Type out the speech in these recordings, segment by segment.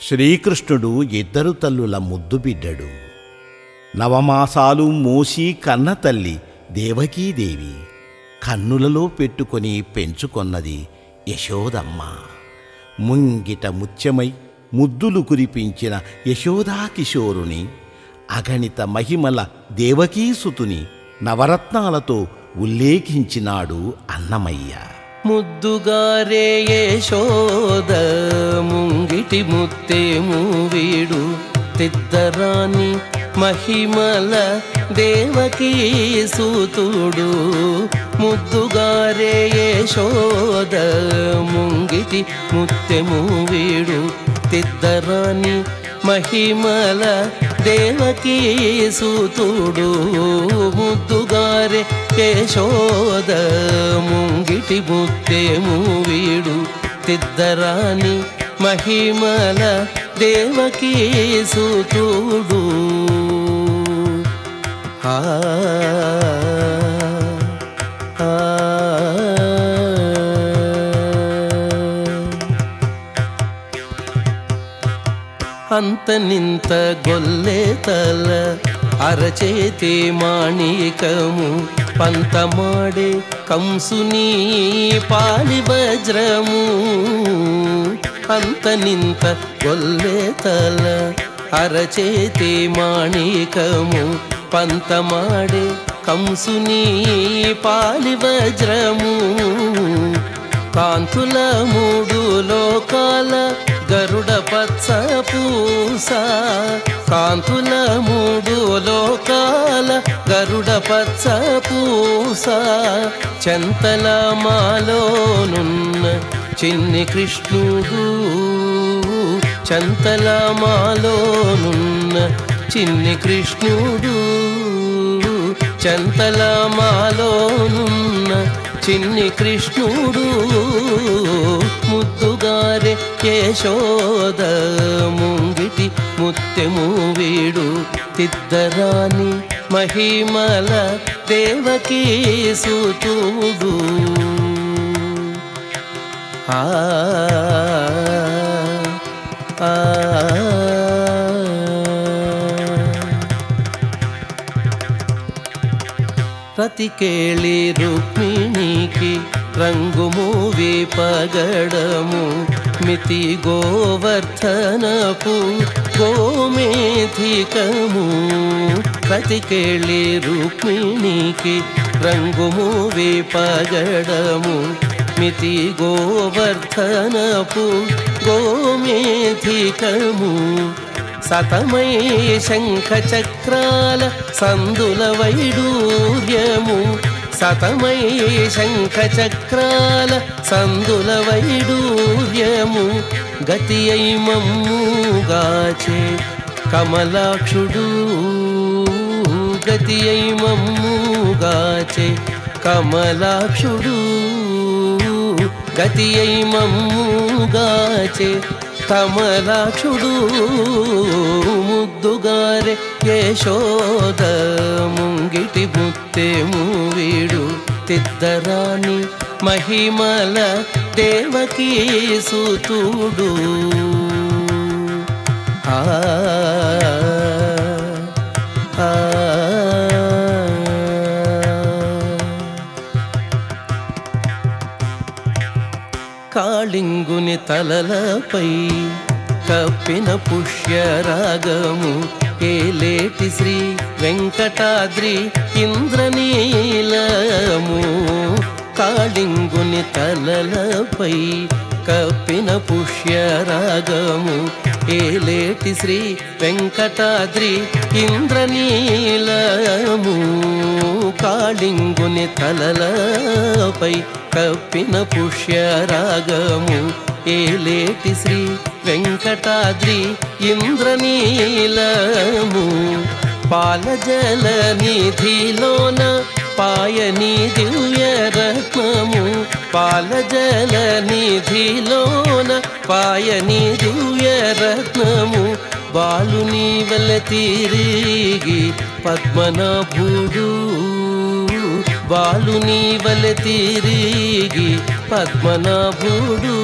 శ్రీకృష్ణుడు ఇద్దరు తల్లుల ముద్దు బిడ్డడు. నవమాసాలు మోసి కన్న తల్లి దేవకీదేవి కన్నులలో పెట్టుకొని పెంచుకొన్నది యశోదమ్మ. ముంగిట ముత్యమై ముద్దులు కురిపించిన యశోదా కిషోరుని అగణిత మహిమల దేవకీసుతుని నవరత్నాలతో ఉల్లేఖించినాడు అన్నమయ్య. ముద్దుగారే యశోద ముంగిటి ముత్తేము వీడు తిద్దరాని మహిమల దేవకీ సూతుడు. ముద్దుగారే యశోద ముంగిటి ముత్తెము వీడు తిద్దరాని మహిమల దేవకీ సూతుడు. ముద్దుగారే యశోద ముంగిటి ముత్తేము వీడు తిద్దరాని మహిమల దేవకీ సూతుడు. ఆ ఆ, అంత నింత గొల్లే తల అరచేతి మాణికము పంతమాడే కంసుని పాలి వజ్రము అంత గొల్లే తల అరచేతి మాణికము. పంతమాడే కంసుని పాలి వజ్రము కాంతుల మూడు లోకాల గరుడ పచ్చ పూస కాంతుల మూడు లోకాల గరుడ పచ్చ పూస. చెంతల మాలోనున్న చిన్ని కృష్ణుడు చంతల మాలోనున్న చిన్ని కృష్ణుడు చంతల మాలోనున్న చిన్ని కృష్ణుడు ముద్దుగారే యశోద ముంగిటి ముత్తెము వీడు తిద్దరాని మహిమల దేవకీ సూతుడు ఆ ఆ రతికేళి రుక్మిణికి రంగు మూవి పగడము. మితి గోవర్ధనపు గోమేధికము. రతికేళి రుక్మిణికి రంగు మూవి పగడము. మితి గోవర్ధనపు గోమేధికము. సతమై శంఖ చక్రాల సందుల వైడూర్యము. సతమై శంఖ చక్రాల సందుల వైడూర్యము. గతి అయి మమ్ముగాచే కమలాక్షుడు. గతి అయి మమ్ముగాచే కమలాక్షుడు. గతి అయి మమ్ముగాచే కమలాక్షుడు ముద్దుగారే యశోద ముంగిటి ముత్తేము వీడు తిద్దరాణి మహిమల దేవకీ సూతుడు. ఆ కాళింగుని తలలపై కప్పిన పుష్యరాగము ఏలేటి శ్రీ వెంకటాద్రి ఇంద్రనీలము. కాళింగుని తలలపై కప్పిన పుష్యరాగము. ఏలేటి శ్రీ వెంకటాద్రి ఇంద్రనీలము. కాళింగుని తలలపై కప్పిన పుష్యరాగము. ఏలేటి శ్రీ వెంకటాద్రి ఇంద్రనీలము. పాలజల నిధిలోన పాయని దివ్య రత్నము పాలజల నిధిలోన పాయని దివ్య రత్నము బాలుని వల్ల తిరిగి పద్మనాభుడు బాలుని వల తిరిగి పద్మనాభుడు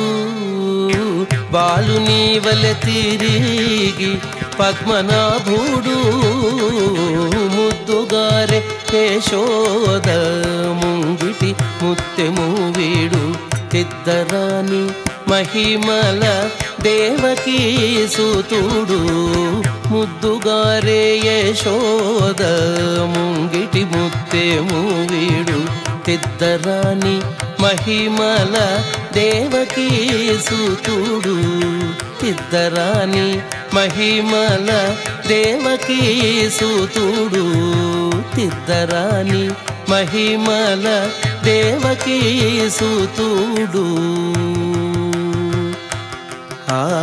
బాలుని వలె తిరిగి పద్మనాభుడు. ముద్దుగారే యశోద ముంగిటి ముత్తెము వీడు తిద్దరాని మహిమల దేవకీ సుతుడు. ముద్దుగారే యశోద ముంగిటి ముత్తెము వీడు తిద్దరాని మహిమల దేవకీ సుతుడు. తిద్దరాని మహిమల దేవకీ సూతుడు తిద్దరాణి మహిమల దేవకీ సూతుడు. ఆ.